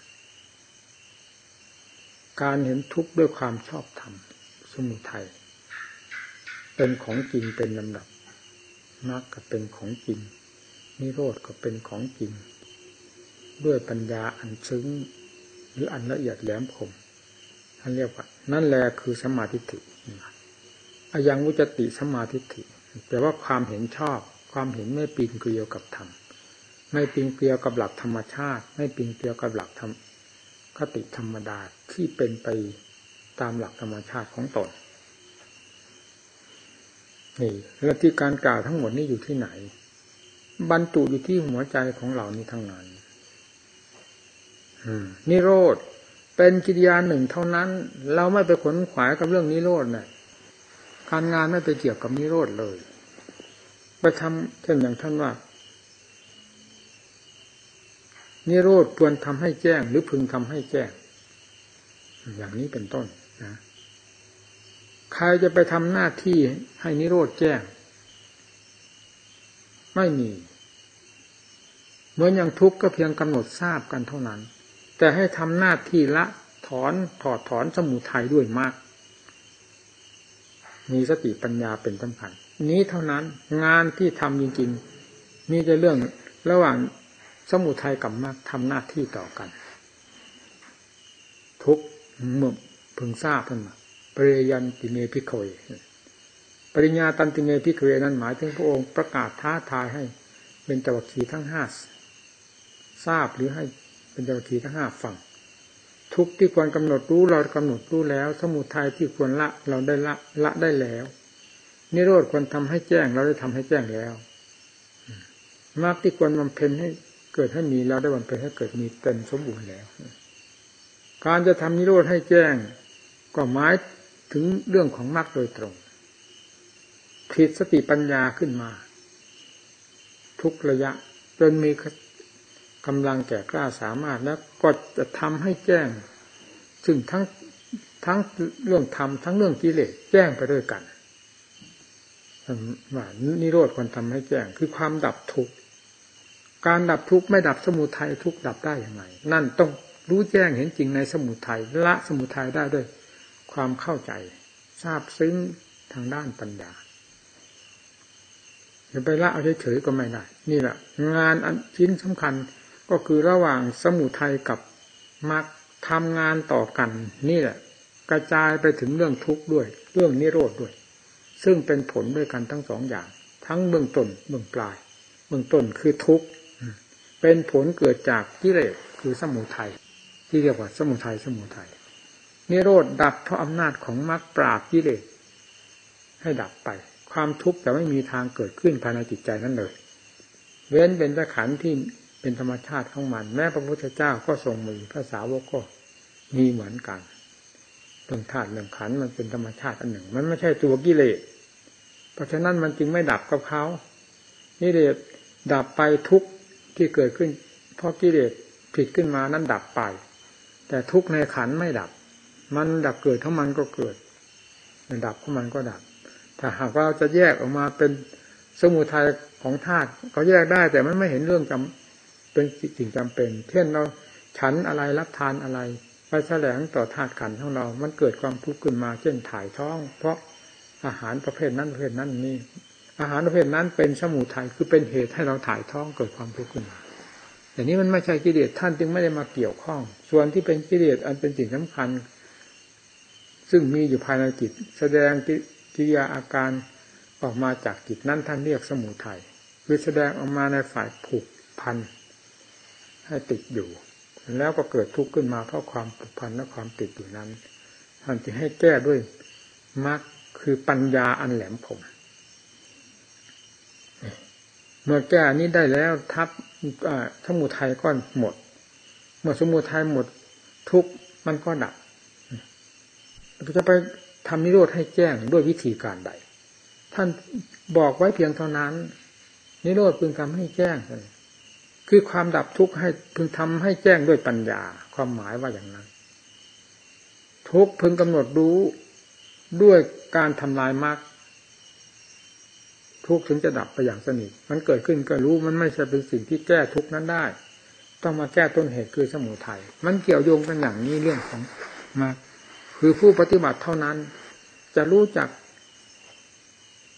การเห็นทุกข์ด้วยความชอบธรรมสมุทัยเป็นของจริงเป็นลำดับมรรคก็เป็นของจริง นิโรธก็เป็นของจริง ด้วยปัญญาอันซึ้งหรืออันละเอียดแหลมคม ท่านเรียกว่า นั่นแหละคือสมาธิิอายังวุจติสมาธิิแต่ว่าความเห็นชอบ ความเห็นไม่ปีนเกลียวกับธรรมไม่ปีนเกลียวกับหลักธรรมชาติ ไม่ปีนเกลียวกับหลักธรรมคติธรรมดาที่เป็นไปตามหลักธรรมชาติของตนนี่และที่การกล่าวทั้งหมดนี้อยู่ที่ไหน บรรจุอยู่ที่หัวใจของเรานี้ทั้งนั้นนิโรธ เป็นกิริยาหนึ่งเท่านั้น เราไม่ไปขนขวายกับเรื่องนิโรธนะ่ะการงานไม่ไปเกี่ยวกับนิโรธเลย ไปทำเช่นอย่างท่านว่า นิโรธควรทำให้แจ้ง หรือพึงทำให้แจ้ง อย่างนี้เป็นต้นนะใครจะไปทำหน้าที่ให้นิโรธแจ้ง ไม่มี เหมือนอย่างทุกข์ก็เพียงกำหนดทราบกันเท่านั้น แต่ให้ทำหน้าที่ละถอนถอดถอนสมุทัยด้วยมาก มีสติปัญญาเป็นสำคัญ นี้เท่านั้นงานที่ทำจริงๆมีแต่เรื่องระหว่างสมุทัยกับมรรคทำหน้าที่ต่อกัน ทุกเมื่อพึงทราบท่านมาปริยันติเมพิโคยปริญญาตันติเมพิโคยนั้นหมายถึงพระองค์ประกาศท้าทายให้เป็นจวัคีทั้งห้าทราบหรือให้ เป็นจวัคคีทั้งห้าฟังทุกที่ควรกำหนดรู้เรากำหนดรู้แล้ว สมุทัยที่ควรละเราได้ละละได้แล้วนิโรธควรทำให้แจ้งเราได้ทำให้แจ้งแล้วมรรคที่ควรบำเพ็ญให้เกิดให้มีแล้วได้บำเพ็ญให้เกิดมีเต็มสมบูรณ์แล้ว การจะทำนิโรธให้แจ้งก็หมายถึงเรื่องของมรรคโดยตรงผิดสติปัญญาขึ้นมา ทุกระยะจนมี กำลังแก่กล้าสามารถแล้วก็จะทำให้แจ้ง ซึ่งทั้งทั้งเรื่องธรรมทั้งเรื่องกิเลสแจ้งไปด้วยกันว่านิโรธควรทำให้แจ้ง คือความดับทุกข์การดับทุกข์ไม่ดับสมุทัยทุกข์ดับได้อย่างไรนั่นต้องรู้แจ้งเห็นจริงในสมุทัยละสมุทัยได้ด้วย ความเข้าใจ ทราบซึ้งทางด้านปัญญาจะไปละเอาเฉยๆก็ไม่ได้ นี่แหละงานอันชิ้นสำคัญ ก็คือระหว่างสมุทัยกับมรรคทำงานต่อกัน นี่แหละ กระจายไปถึงเรื่องทุกข์ด้วย เรื่องนิโรธด้วย ซึ่งเป็นผลด้วยกันทั้งสองอย่าง ทั้งเบื้องต้นเบื้องปลาย เบื้องต้นคือทุกข์เป็นผลเกิดจากกิเลสคือสมุทัยที่เรียกว่าสมุทัยสมุทัยนิโรธดับเพราะอำนาจของมรรคปราบกิเลสให้ดับไป ความทุกข์จะไม่มีทางเกิดขึ้นภายในจิตใจนั้นเลย เว้นเป็นสขันที่ เป็นธรรมชาติของมัน แม้พระพุทธเจ้าก็ทรงมีภาษาวกก็มีเหมือนกันเรื่องธาตุเรื่องขันมันเป็นธรรมชาติอันหนึ่ง มันไม่ใช่ตัวกิเลสเพราะฉะนั้นมันจึงไม่ดับกับเขานี่เดชดับไปทุกที่เกิดขึ้น เพราะกิเลสผิดขึ้นมานั้นดับไป แต่ทุกในขันไม่ดับ มันดับเกิดทั้งมันก็เกิด มันดับของมันก็ดับ ถ้าหากว่าเราจะแยกออกมาเป็นสมุทัยของธาตุเขาแยกได้แต่มันไม่เห็นเรื่องจำ เป็นสิ่งจำเป็น เช่นเราฉันอะไรรับทานอะไร ไปแสลงต่อธาตุขันของเรา มันเกิดความทุกข์ขึ้นมา เช่นถ่ายท้อง เพราะอาหารประเภทนั้นประเภทนั้นนี่ อาหารประเภทนั้นเป็นสมุทัยคือเป็นเหตุให้เราถ่ายท้องเกิดความทุกข์ขึ้นมาแต่นี้มันไม่ใช่กิเลสท่านจึงไม่ได้มาเกี่ยวข้อง ส่วนที่เป็นกิเลสอันเป็นสิ่งสำคัญ ซึ่งมีอยู่ภายในจิต แสดงกิริยาอาการออกมาจากจิตนั้นท่านเรียกสมุทัยคือแสดงออกมาในฝ่ายผูกพัน ให้ติดอยู่ แล้วก็เกิดทุกข์ขึ้นมาเพราะความผูกพันและความติดอยู่นั้นท่านจะให้แก้ด้วยมรรคคือปัญญาอันแหลมคมเมื่อแก้นี้ได้แล้วทับสมุทัยก็หมด เมื่อสมุทัยหมดทุกมันก็ดับจะไปทำนิโรธให้แจ้งด้วยวิธีการใด ท่านบอกไว้เพียงเท่านั้น นิโรธพึงทำให้แจ้ง คือความดับทุกข์ให้พึงทำให้แจ้งด้วยปัญญา ความหมายว่าอย่างนั้น ทุกพึงกำหนดรู้ด้วยการทำลายมรรคทุกข์ถึงจะดับไปอย่างสนิท มันเกิดขึ้นก็รู้มันไม่ใช่เป็นสิ่งที่แก้ทุกข์นั้นได้ ต้องมาแก้ต้นเหตุคือสมุทยัยมันเกี่ยวโยงกันอย่างนี้เรื่องของมาคือผู้ปฏิบัติเท่านั้น จะรู้จัก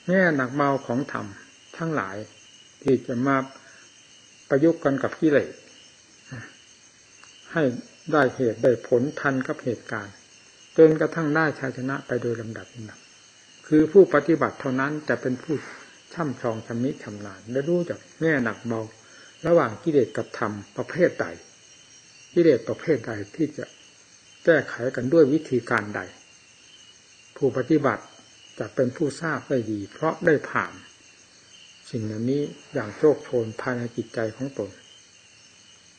แง่หนักเบาของธรรมทั้งหลาย ที่จะมา ประยุกต์กันกับกิเลสให้ได้เหตุได้ผลทันกับเหตุการณ์จนกระทั่งได้ชัยชนะไปโดยลำดับลำดับ คือผู้ปฏิบัติเท่านั้นจะเป็นผู้ช่ำชองชำนิชำนาญและรู้จักแง่หนักเบา ระหว่างกิเลสกับธรรมประเภทใดกิเลสประเภทใดที่จะแก้ไขกันด้วยวิธีการใด ผู้ปฏิบัติจะเป็นผู้ทราบได้ดี เพราะได้ผ่าน สิ่งเหล่านี้อย่างโชคโชนภายในจิตใจของตน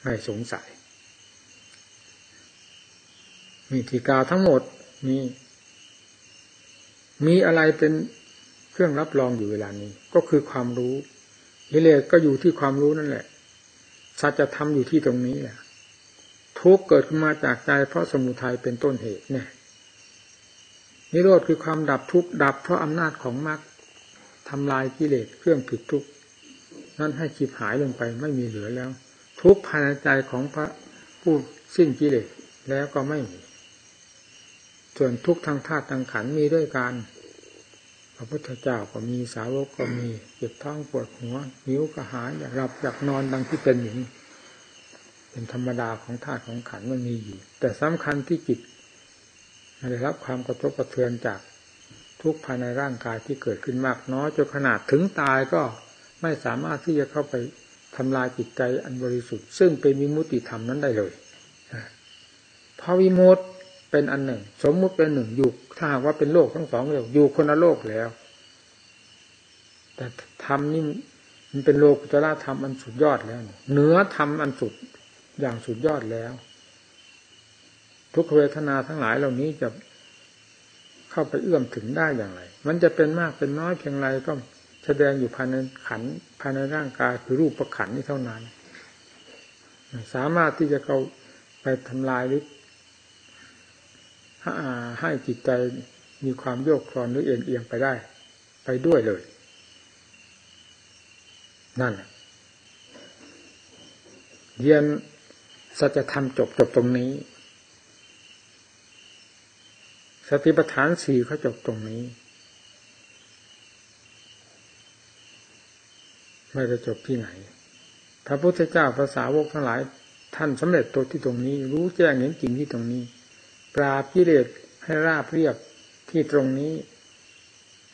ไม่สงสัย มีทีกาทั้งหมดมีมีอะไรเป็นเครื่องรับรองอยู่เวลานี้ ก็คือความรู้กิเลสก็อยู่ที่ความรู้นั่นแหละสัจธรรมอยู่ที่ตรงนี้แหละทุกเกิดขึ้นมาจากใจเพราะสมุทัยเป็นต้นเหตุเนี่ยนิโรธคือความดับทุกข์ดับเพราะอำนาจของมรรค ทำลายกิเลสเครื่องผิดทุกข์นั่นให้ขีบหายลงไปไม่มีเหลือแล้ว ทุกภายในใจของพระผู้สิ้นกิเลสแล้วก็ไม่มีส่วนทุกทางธาตุทางขันมีด้วยการพระพุทธเจ้าก็มีสาวกก็มีเจ็บท้องปวดหัวหิวกระหายอยากหลับอยากนอนดังที่เป็นอยู่เป็นธรรมดาของธาตุของขันมันมีอยู่ แต่สำคัญที่จิตได้รับความกระทบกระเทือนจาก ทุกภายในร่างกายที่เกิดขึ้นมากน้อยจนขนาดถึงตายก็ไม่สามารถที่จะเข้าไปทำลายจิตใจอันบริสุทธิ์ ซึ่งเป็นวิมุติธรรมนั้นได้เลยพระวิมุตเป็นอันหนึ่ง สมมุติเป็นหนึ่งอยู่ถ้าหากว่าเป็นโลกทั้งสองโลกอยู่คนละโลกแล้ว แต่ธรรมนี่มันเป็นโลกุตละธรรมอันสุดยอดแล้วเหนือธรรมอันสุดอย่างสุดยอดแล้ว ทุกเวทนาทั้งหลายเหล่านี้จะ เข้าไปเอื้อมถึงได้อย่างไร มันจะเป็นมากเป็นน้อยเพียงไรก็แสดงอยู่ภายในขันภายในร่างกายคือรูปประขันนี้เท่านั้น สามารถที่จะเข้าไปทำลายหรือให้จิตใจมีความโยกคลอนหรือเอียงเอียงไปได้ ไปด้วยเลย นั่นเรียนสัจธรรมจบจบตรงนี้ สติปัฏฐานสี่เขาจบตรงนี้ ไม่ได้จบที่ไหน พระพุทธเจ้าภาษาวกทั้งหลาย ท่านสำเร็จตัวที่ตรงนี้ รู้แจ้งเห็นจริงที่ตรงนี้ ปราบกิเลสให้ราบเรียบที่ตรงนี้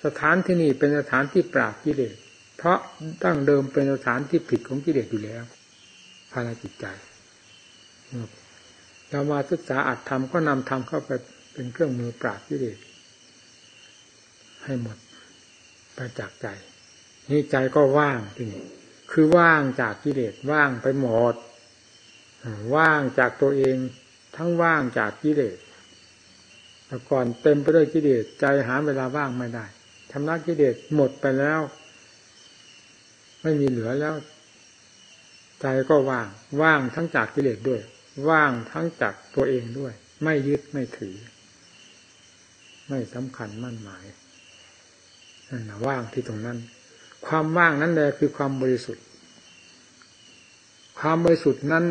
สถานที่นี่เป็นสถานที่ปราบกิเลสเพราะตั้งเดิมเป็นสถานที่ผิดของกิเลสอยู่แล้วภายในจิตใจเรามาศึกษาอัดทำก็นำทำเข้าไป เป็นเครื่องมือปราบกิเลสให้หมดไปจากใจ นี่ใจก็ว่างที่นี่คือว่างจากกิเลสว่างไปหมด ว่างจากตัวเอง ทั้งว่างจากกิเลสแต่ก่อนเต็มไปด้วยกิเลสใจหาเวลาว่างไม่ได้ทำลายกิเลสหมดไปแล้ว ไม่มีเหลือแล้ว ใจก็ว่าง ว่างทั้งจากกิเลสด้วย ว่างทั้งจากตัวเองด้วย ไม่ยึดไม่ถือ ไม่สำคัญมั่นหมายนั่นนะว่างที่ตรงนั้น ความว่างนั้นแหละคือความบริสุทธิ์ ความบริสุทธิ์นั้น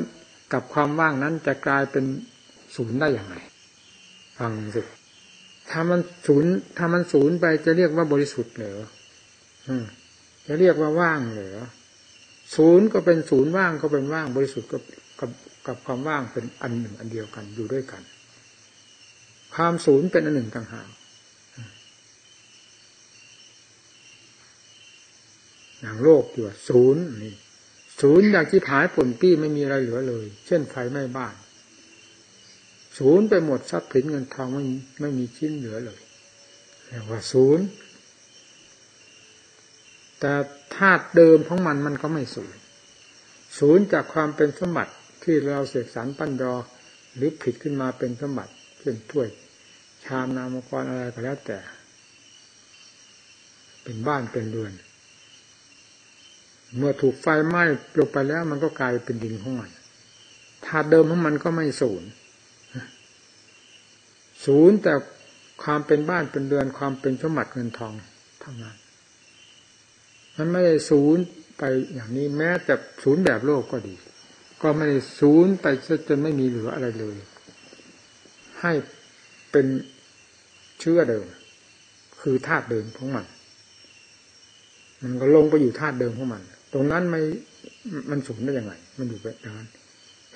กับความว่างนั้นจะกลายเป็นศูนย์ได้อย่างไรฟังสิถ้ามันศูนย์ถ้ามันศูนย์ไปจะเรียกว่าบริสุทธิ์เหรอจะเรียกว่าว่างเหรอศูนย์ก็เป็นศูนย์ว่างก็เป็นว่าง บริสุทธิ์ก็กับกับความว่างเป็นอันหนึ่งอันเดียวกันอยู่ด้วยกัน ความศูนย์เป็นอันหนึ่งต่างหากอย่างโลกอยู่ศูนย์นี่ศูนย์อย่างที่ผายผลปี้ไม่มีอะไรเหลือเลย เช่นไฟไหม้บ้าน ศูนย์ไปหมดทรัพย์สินเงินทองไม่ไม่มีชิ้นเหลือเลยเรียกว่าศูนย์แต่ธาตุเดิมของมันมันก็ไม่ศูนย์ศูนย์จากความเป็นสมบัติที่เราเสกสรรปั้นดอหรือผิดขึ้นมาเป็นสมบัติเช่นถ้วย ชามนามกรอะไรก็แล้วแต่ เป็นบ้านเป็นเรือน เมื่อถูกไฟไหม้ลงไปแล้วมันก็กลายเป็นดินของมันธาตุเดิมของมันก็ไม่สูญศูนย์แต่ความเป็นบ้านเป็นเรือนความเป็นสมบัติเงินทองเท่านั้น มันไม่ได้ศูนย์ไปอย่างนี้แม้แต่ศูนย์แบบโลกก็ดี ก็ไม่ได้ศูนย์ไปจนไม่มีเหลืออะไรเลย ให้เป็น เชื่อเดิม คือธาตุเดิมของมัน มันก็ลงไปอยู่ธาตุเดิมของมัน ตรงนั้นไม่มันสูญได้ยังไง มันอยู่แบบนั้น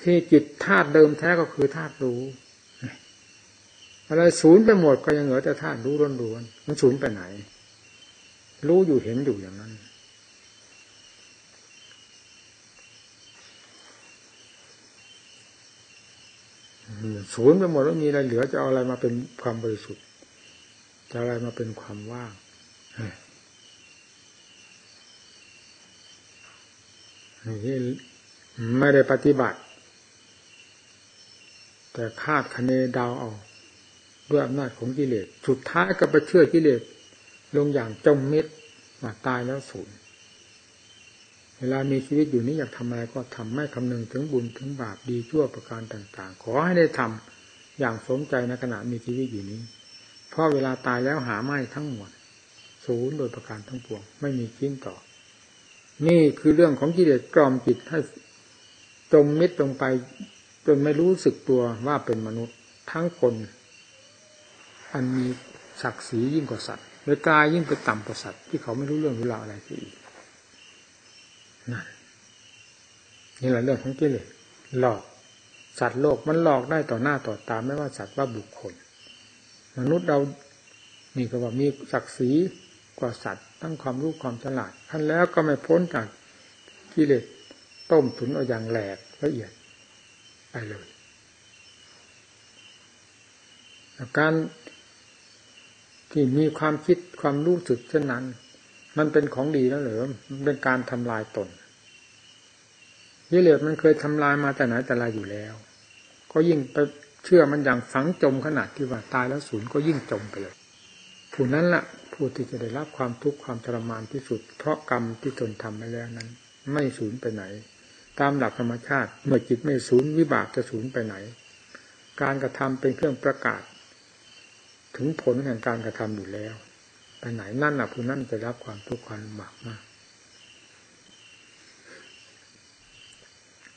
ที่จิตธาตุเดิมแท้ก็คือธาตุรู้อะไรศูนย์ไปหมดก็ยังเหลือแต่ธาตุรู้ล้วนๆมันศูนย์ไปไหน รู้อยู่เห็นอยู่อย่างนั้น ศูนย์ไปหมดแล้วมีอะไรเหลือจะเอาอะไรมาเป็นความบริสุทธิ์ จะอะไรมาเป็นความว่างนี่ไม่ได้ปฏิบัติ แต่คาดคะเนเดาเอาด้วยอำนาจของกิเลสสุดท้ายก็ไปเชื่อกิเลสลงอย่างจมมิดมาตายแล้วสูญเวลามีชีวิตอยู่นี้อยากทำอะไรก็ทำไม่คำนึงถึงบุญถึงบาปดีชั่วประการต่าง ๆ ขอให้ได้ทำอย่างสมใจในขณะมีชีวิตอยู่นี้ เพราะเวลาตายแล้วหาไม่ทั้งหมดศูนย์โดยประการทั้งปวง ไม่มีชิ้นต่อ นี่คือเรื่องของกิเลสกล่อมจิตให้จมมิดลงไป จนไม่รู้สึกตัวว่าเป็นมนุษย์ทั้งคน อันมีศักดิ์ศรียิ่งกว่าสัตว์โดยกายยิ่งไปต่ำกว่าสัตว์ที่เขาไม่รู้เรื่องรู้ราวอะไรที่อีกนั่นนี่แหละเรื่องของกิเลสหลอกสัตว์โลกมันหลอกได้ต่อหน้าต่อตาไม่ว่าสัตว์ว่าบุคคล มนุษย์เรานี่ก็ว่ามีศักดิ์ศรีกว่าสัตว์ตั้งความรู้ความฉลาดท่านแล้วก็ไม่พ้นจากกิเลสต้มถุนเอาอย่างแหลกละเอียดไปเลยการที่มีความคิดความรู้สึกเช่นนั้น มันเป็นของดีแล้วหรือมันเป็นการทำลายตนกิเลสมันเคยทำลายมาแต่ไหนแต่ไรอยู่แล้ว ก็ยิ่งไป เชื่อมันอย่างฝังจมขนาดที่ว่าตายแล้วศูนย์ก็ยิ่งจมไปเลยผู้นั้นละ่ะผู้ที่จะได้รับความทุกข์ความทรมานที่สุด เพราะกรรมที่ตนทำมาแล้วนั้น ไม่สูญไปไหน ตามหลักธรรมชาติเมื่อจิตไม่สูญวิบากจะสูญไปไหน การกระทำเป็นเครื่องประกาศ ถึงผลแห่งการกระทำอยู่แล้วไปไหนนั่นน่ะผู้นั้นจะรับความทุกข์ความลำบากมาก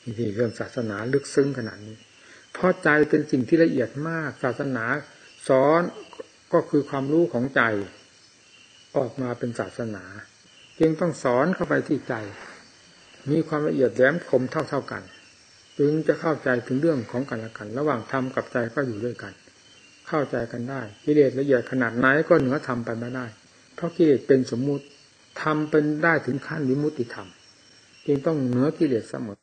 นี่เรื่องศาสนาลึกซึ้งขนาดนี้ เพราะใจเป็นสิ่งที่ละเอียดมากศาสนาสอนก็คือความรู้ของใจ ออกมาเป็นศาสนา จึงต้องสอนเข้าไปที่ใจ มีความละเอียดแหลมคมเท่าๆกัน จึงจะเข้าใจถึงเรื่องของกันและกัน ระหว่างธรรมกับใจก็อยู่ด้วยกัน เข้าใจกันได้กิเลสละเอียดขนาดไหนก็เหนือธรรมไปไม่ได้ เพราะกิเลสเป็นสมมุติทำเป็นได้ถึงขั้นวิมุติธรรม จึงต้องเหนือกิเลสเสมอ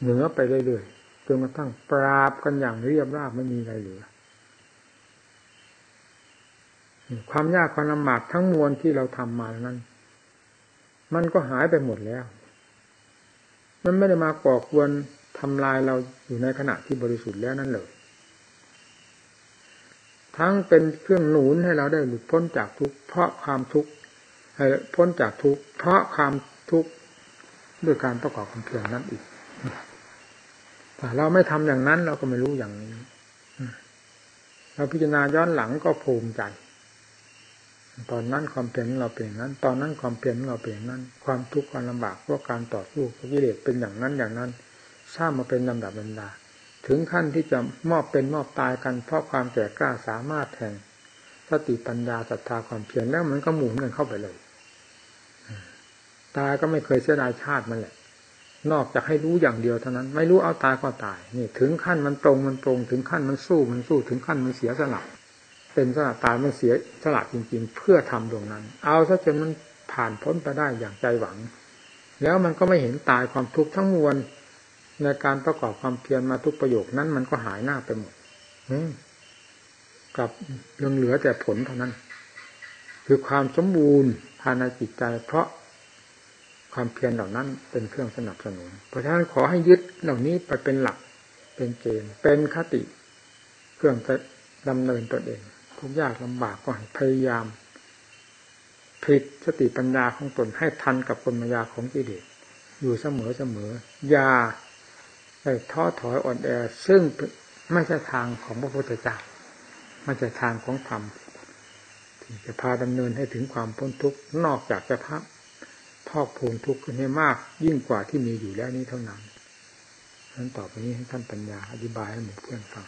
เหนือไปเรื่อยๆจนกระทั่งปราบกันอย่างเรียบราบไม่มีอะไรเหลือความยากความลำบากทั้งมวลที่เราทำมานั้น มันก็หายไปหมดแล้ว มันไม่ได้มาก่อกวนทำลายเราอยู่ในขณะที่บริสุทธิ์แล้วนั่นเลย ทั้งเป็นเครื่องหนุนให้เราได้หลุดพ้นจากทุกข์เพราะความทุกข์ให้พ้นจากทุกข์เพราะความทุกข์ด้วยการประกอบความเพียรนั้นอีก ถ้าเราไม่ทำอย่างนั้น เราก็ไม่รู้อย่างนี้เราพิจารณาย้อนหลังก็ภูมิใจ ตอนนั้นความเพียรของเราเป็นอย่างนั้น ตอนนั้นความเพียรของเราเป็นอย่างนั้น ความทุกข์ความลำบากเพราะการต่อสู้กิเลสเป็นอย่างนั้นอย่างนั้นสร้างมาเป็นลำดับบรรดา ถึงขั้นที่จะมอบเป็นมอบตายกัน เพราะความแก่กล้าสามารถแห่งสติปัญญาศรัทธาความเพียรแล้วมันก็หมุนกันเข้าไปเลย ตายก็ไม่เคยเสียดายชาติมันแหละ นอกจากให้รู้อย่างเดียวเท่านั้น ไม่รู้เอาตายก็ตายนี่ถึงขั้นมันตรงมันตรง ถึงขั้นมันสู้มันสู้ถึงขั้นมันเสียสละเป็นสละตายมันเสียสละจริง ๆ เพื่อทำดวงนั้น เอาซะจนมันผ่านพ้นไปได้อย่างใจหวัง แล้วมันก็ไม่เห็นตายความทุกข์ทั้งมวลในการประกอบความเพียรมาทุกประโยคนั้นมันก็หายหน้าไปหมดกับเรื่องเหลือแต่ผลเท่านั้น คือความสมบูรณ์ภายในจิตใจ เพราะ ความเพียรเหล่านั้นเป็นเครื่องสนับสนุน เพราะฉะนั้นขอให้ยึดเหล่านี้ไปเป็นหลัก เป็นเกณฑ์ เป็นคติ เครื่องจะดำเนินตนเอง ทุกยากลำบากก็ให้พยายามผิดสติปัญญาของตนให้ทันกับกลมายาของกิเลสอยู่เสมอเสมออย่าได้ท้อถอยอ่อนแอ ซึ่งไม่ใช่ทางของพระพุทธเจ้าไม่ใช่ทางของธรรมที่จะพาดำเนินให้ถึงความพ้นทุกข์นอกจากจะพัก พอกพูนทุกข์กันให้มาก ยิ่งกว่าที่มีอยู่แล้วนี้เท่านั้นนั้นต่อไปนี้ให้ท่านปัญญาอธิบายให้หมู่เพื่อนฟัง